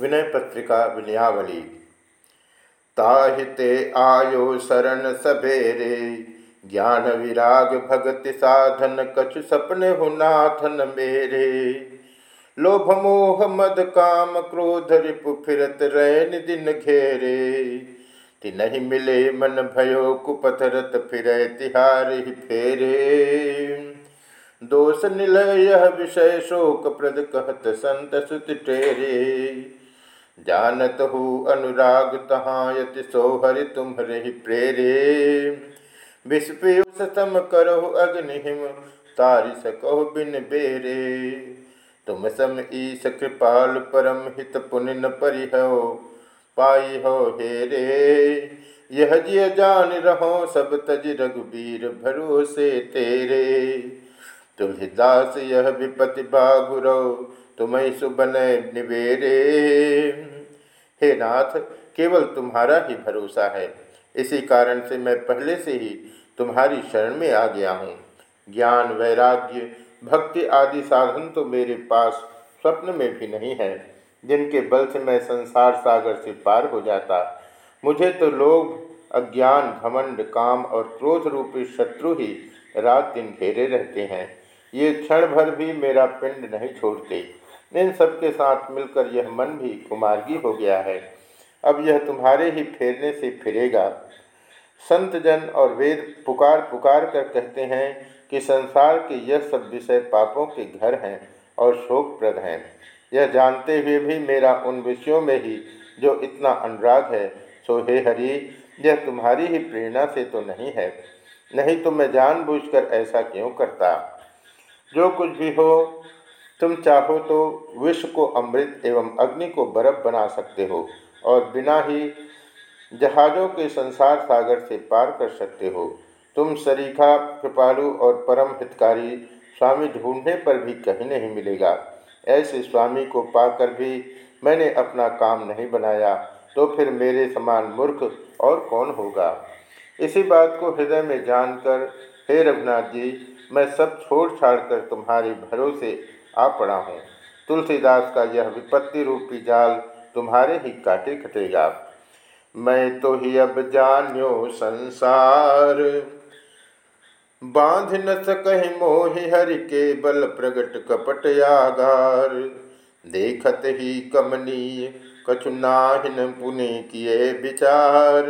विनय पत्रिका विनयावली। ताहिते आयो शरण सबेरे ज्ञान विराग भगति साधन कछु सपने हो नाथन मेरे। लोभ मोह मद काम क्रोध रिपु फिरत रैन दिन घेरे। ति नहीं मिले मन भयो कुपथरत फिर तिहार ही फेरे। दोष निलय यह विषय शोक प्रद कहत संत सुत टेरे। जानत हो अनुराग तहायत सोहरि तुम्हरे प्रेरे। विस्पयुष सम करो अग्निहिम तारि बिन बेरे। तुम सम ईश कृपाल परम हित पुनिन परिहो, पाई हो हेरे। यह जिय जान रहो सब तज रघुबीर भरोसे तेरे। तुम्हें दास यह विपति बागुरो तुम्हें सुबन निवेरे हे नाथ, केवल तुम्हारा ही भरोसा है। इसी कारण से मैं पहले से ही तुम्हारी शरण में आ गया हूँ। ज्ञान, वैराग्य, भक्ति आदि साधन तो मेरे पास स्वप्न में भी नहीं है, जिनके बल से मैं संसार सागर से पार हो जाता। मुझे तो लोग अज्ञान, घमंड, काम और क्रोध रूपी शत्रु ही रात दिन घेरे रहते हैं। ये क्षण भर भी मेरा पिंड नहीं छोड़ते। इन सबके साथ मिलकर यह मन भी कुमार्गी हो गया है। अब यह तुम्हारे ही फेरने से फिरेगा। संत जन और वेद पुकार पुकार कर कहते हैं कि संसार के यह सब विषय पापों के घर हैं और शोकप्रद हैं। यह जानते हुए भी मेरा उन विषयों में ही जो इतना अनुराग है, सो हे हरि, यह तुम्हारी ही प्रेरणा से तो नहीं है। नहीं तो मैं जानबूझकर ऐसा क्यों करता? जो कुछ भी हो तुम चाहो तो विश्व को अमृत एवं अग्नि को बर्फ़ बना सकते हो और बिना ही जहाज़ों के संसार सागर से पार कर सकते हो। तुम शरीखा कृपालु और परम हितकारी स्वामी ढूँढने पर भी कहीं नहीं मिलेगा। ऐसे स्वामी को पाकर भी मैंने अपना काम नहीं बनाया तो फिर मेरे समान मूर्ख और कौन होगा? इसी बात को हृदय में जानकर, हे रघुनाथ जी, मैं सब छोड़ छाड़ कर तुम्हारे भरोसे आ पड़ा हूँ। तुलसीदास का यह विपत्ति रूपी जाल तुम्हारे ही काटे कटेगा मैं तो ही अब जान्यो संसार। बाँध न सकहि मोहि हरि के बल प्रगट कपट यागार देखत ही कमनीय कछु नाहिन पुनि किए विचार।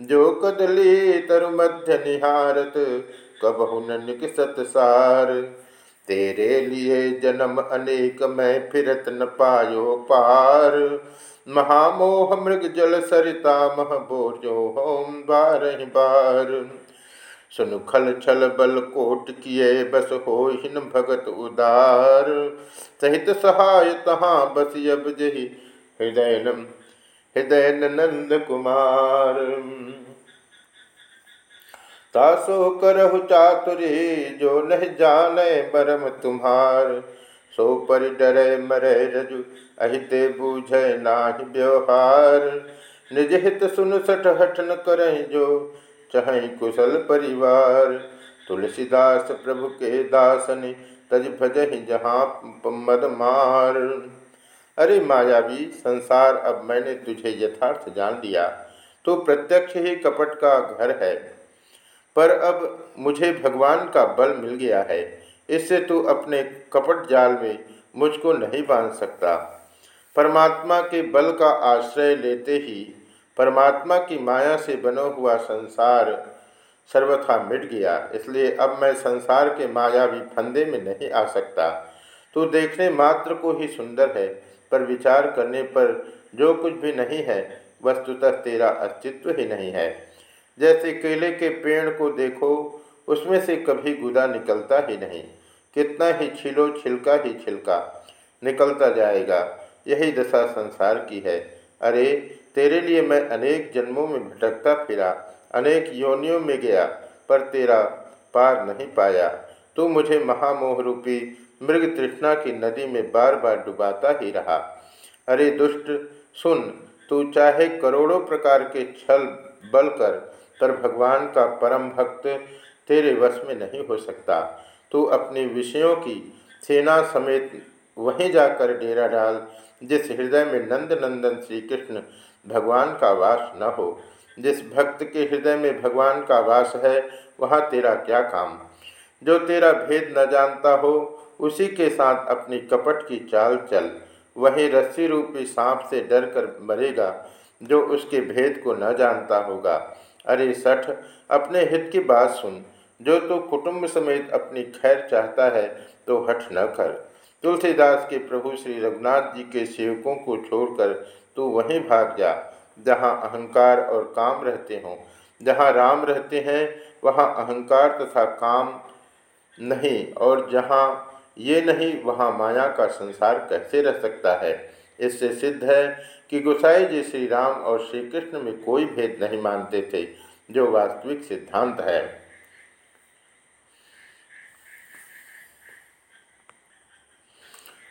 जो कदली तरु मध्य निहारत कबहु न निकसत सार। तेरे लिए जन्म अनेक, मैं फिरत न पायो पार। महामोह मृग जल सरिता मह बोझो होम बार बार। सुन खल छल बल कोट किए, बस हो हिन भगत उदार। सहित सहाय तहाँ बस अब जही, हृदय हृदय नंद कुमार। तासो करहु चातुरी, जो नह जाने बरम तुम्हार। सो पर डरे मरे रजु, अहिते बूझे नाहि व्यवहार। निज हित सुन सठ हठन करें जो चह कुशल परिवार। तुलसीदास प्रभु के दासनि, तज भजहि जहाँ मद मार। अरे मायावी, संसार, अब मैंने तुझे यथार्थ जान लिया। तो प्रत्यक्ष ही कपट का घर है। पर अब मुझे भगवान का बल मिल गया है, इससे तू अपने कपट जाल में मुझको नहीं बाँध सकता। परमात्मा के बल का आश्रय लेते ही परमात्मा की माया से बना हुआ संसार सर्वथा मिट गया, इसलिए अब मैं संसार के मायावी फंदे में नहीं आ सकता। तू देखने मात्र को ही सुंदर है, पर विचार करने पर जो कुछ भी नहीं है, वस्तुतः तेरा अस्तित्व ही नहीं है। जैसे केले के पेड़ को देखो, उसमें से कभी गुदा निकलता ही नहीं। कितना ही छिलो, छिलका ही छिलका, निकलता जाएगा। यही दशा संसार की है। अरे, तेरे लिए मैं अनेक जन्मों में भटकता फिरा, अनेक योनियों में गया, पर तेरा पार नहीं पाया। तू मुझे महामोह रूपी मृग तृष्णा की नदी में बार बार डुबाता ही रहा। अरे दुष्ट, सुन, तू चाहे करोड़ों प्रकार के छल बल कर पर भगवान का परम भक्त तेरे वश में नहीं हो सकता। तू अपने विषयों की सेना समेत वहीं जाकर डेरा डाल, जिस हृदय में नंद नंदन श्री कृष्ण भगवान का वास न हो। जिस भक्त के हृदय में भगवान का वास है, वहाँ तेरा क्या काम? जो तेरा भेद न जानता हो, उसी के साथ अपनी कपट की चाल चल। वही रस्सी रूपी सांप से डर कर मरेगा, जो उसके भेद को न जानता होगा। अरे सठ, अपने हित की बात सुन। जो तो कुटुंब समेत अपनी खैर चाहता है तो हठ न कर। तुलसीदास के प्रभु श्री रघुनाथ जी के सेवकों को छोड़कर तू वहीं भाग जा, जहाँ अहंकार और काम रहते हों। जहाँ राम रहते हैं, वहाँ अहंकार तथा काम नहीं, और जहाँ ये नहीं, वहाँ माया का संसार कैसे रह सकता है? इससे सिद्ध है कि गोसाई जी श्री राम और श्री कृष्ण में कोई भेद नहीं मानते थे, जो वास्तविक सिद्धांत है।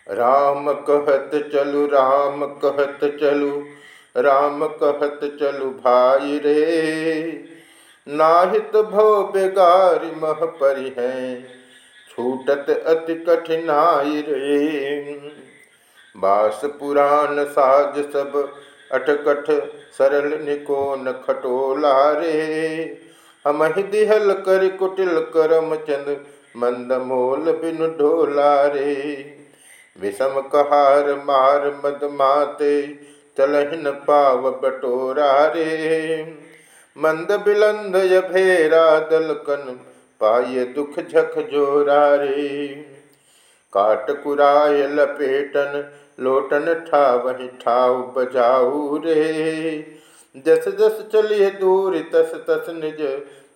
राम कहत चलु, राम कहत चलु, राम कहत चलु भाई रे। नाहित भव बेगार मह परि है, छूटत अति कठिनाई रे। बास पुराण साज सब, अटकठ सरल निकोन खटोला रे। हम दिहल कर कुटिल करम चंद मंद मोल बिन ढोला रे। विषम कहार मार मद माते तलहिन पाव बटोरा रे। मंद बिलंद भेरा दलकन पाय दुख झक जोरा रे। काट कुराय लपेटन लोटन ठा वही ठाव बजाऊ रे। जस जस चलिए दूर, तस तस निज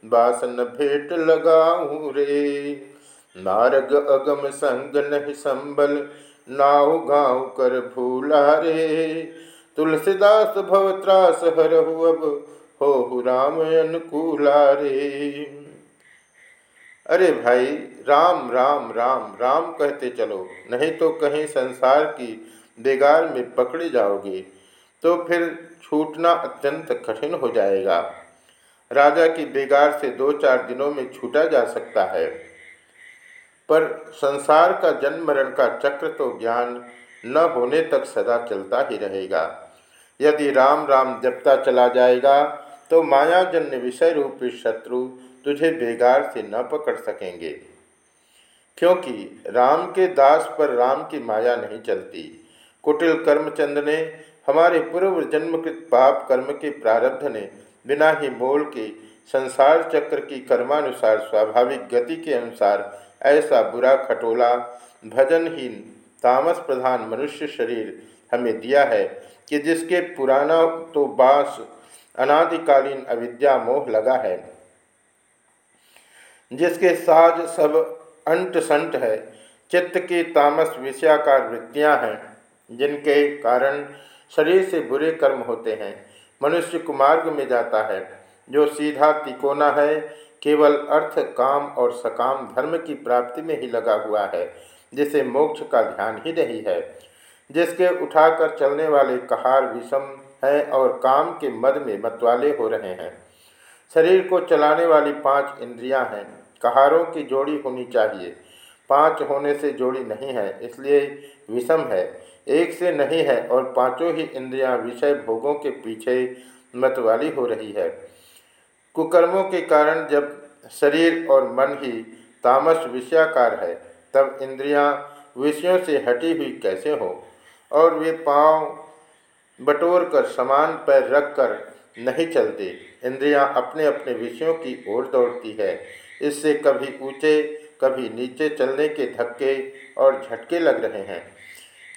बासन भेट लगाऊ रे। नारग अगम संग नहीं संबल, नाव गाँव कर भूला रे। तुलसीदास भव त्रास हर अब हो राम अनुकूला रे। अरे भाई, राम राम राम राम कहते चलो, नहीं तो कहीं संसार की बेगार में पकड़े जाओगे तो फिर छूटना अत्यंत कठिन हो जाएगा। राजा की बेगार से दो चार दिनों में छूटा जा सकता है। पर संसार का जन्म मरण का चक्र तो ज्ञान न होने तक सदा चलता ही रहेगा। यदि राम राम जपता चला जाएगा तो माया मायाजन्य विषय रूपी शत्रु तुझे बेगार से न पकड़ सकेंगे। क्योंकि राम के दास पर राम की माया नहीं चलती। कुटिल कर्मचंद ने हमारे पूर्व जन्मकृत पाप कर्म के प्रारब्ध ने बिना ही मोल के संसार चक्र की कर्मानुसार स्वाभाविक गति के अनुसार ऐसा बुरा खटोला, भजनहीन तामस प्रधान मनुष्य शरीर हमें दिया है कि जिसके पुराना तो बास, अनादिकालीन अविद्या मोह लगा है। जिसके साज सब अंट संट है, चित्त की तामस विषयाकार वृत्तियाँ हैं, जिनके कारण शरीर से बुरे कर्म होते हैं। मनुष्य कुमार्ग में जाता है, जो सीधा तिकोना है, केवल अर्थ, काम और सकाम धर्म की प्राप्ति में ही लगा हुआ है, जिसे मोक्ष का ध्यान ही नहीं है। जिसके उठाकर चलने वाले कहार विषम हैं और काम के मद में मतवाले हो रहे हैं। शरीर को चलाने वाली पाँच इंद्रियाँ हैं। कहारों की जोड़ी होनी चाहिए। पाँच होने से जोड़ी नहीं है, इसलिए विषम है। एक से नहीं है और पाँचों ही इंद्रियाँ विषय भोगों के पीछे मतवाली हो रही है। कुकर्मों के कारण जब शरीर और मन ही तामस विषयाकार है, तब इंद्रियाँ विषयों से हटी हुई कैसे हो? और वे पाँव बटोर कर समान पैर रख कर नहीं चलते, इंद्रियाँ अपने अपने विषयों की ओर दौड़ती है। इससे कभी ऊँचे, कभी नीचे चलने के धक्के और झटके लग रहे हैं।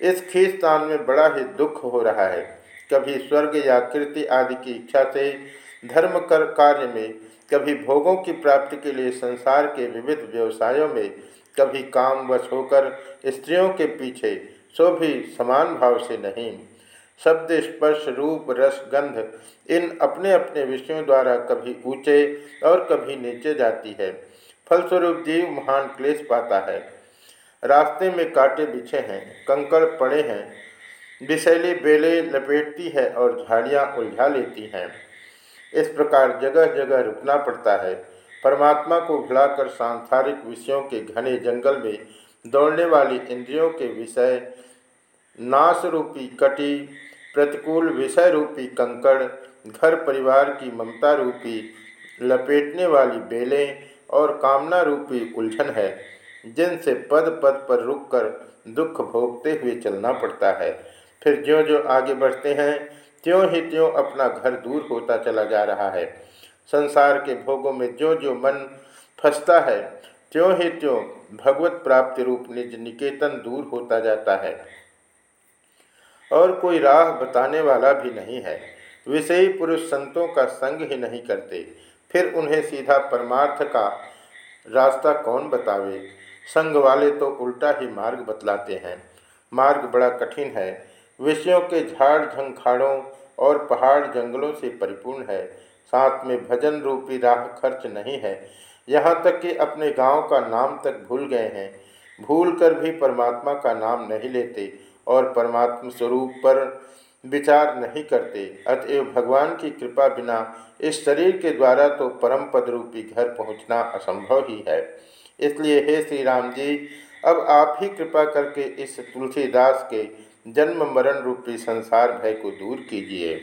इस खींचतान में बड़ा ही दुख हो रहा है। कभी स्वर्ग या कृति आदि की इच्छा से धर्म कर कार्य में, कभी भोगों की प्राप्ति के लिए संसार के विविध व्यवसायों में, कभी काम वश होकर स्त्रियों के पीछे, सो भी समान भाव से नहीं। शब्द स्पर्श रूप रस गंध इन अपने अपने विषयों द्वारा कभी ऊँचे और कभी नीचे जाती है। फलस्वरूप जीव महान क्लेश पाता है। रास्ते में कांटे बिछे हैं, कंकड़ पड़े हैं, विषैली बेले लपेटती है और झाड़ियाँ उलझा लेती हैं। इस प्रकार जगह जगह रुकना पड़ता है। परमात्मा को भुलाकर सांसारिक विषयों के घने जंगल में दौड़ने वाली इंद्रियों के विषय नाश रूपी कटी, प्रतिकूल विषय रूपी कंकड़, घर परिवार की ममता रूपी लपेटने वाली बेलें और कामना रूपी उलझन है, जिनसे पद पद पर रुककर दुख भोगते हुए चलना पड़ता है। फिर ज्यो ज्यो आगे बढ़ते हैं, त्यों ही त्यों अपना घर दूर होता चला जा रहा है। संसार के भोगों में जो जो मन फंसता है, त्यों ही त्यों भगवत प्राप्ति रूप निज निकेतन दूर होता जाता है। और कोई राह बताने वाला भी नहीं है। विषयी पुरुष संतों का संग ही नहीं करते। फिर उन्हें सीधा परमार्थ का रास्ता कौन बतावे? संग वाले तो उल्टा ही मार्ग बतलाते हैं। मार्ग बड़ा कठिन है। विषयों के झाड़ झंखाड़ों और पहाड़ जंगलों से परिपूर्ण है। साथ में भजन रूपी राह खर्च नहीं है। यहाँ तक कि अपने गाँव का नाम तक भूल गए हैं। भूल कर भी परमात्मा का नाम नहीं लेते। और परमात्म स्वरूप पर विचार नहीं करते। अतएव भगवान की कृपा बिना इस शरीर के द्वारा तो परम पद रूपी घर पहुँचना असंभव ही है। इसलिए हे श्री राम जी, अब आप ही कृपा करके इस तुलसीदास के जन्म मरण रूपी संसार भय को दूर कीजिए।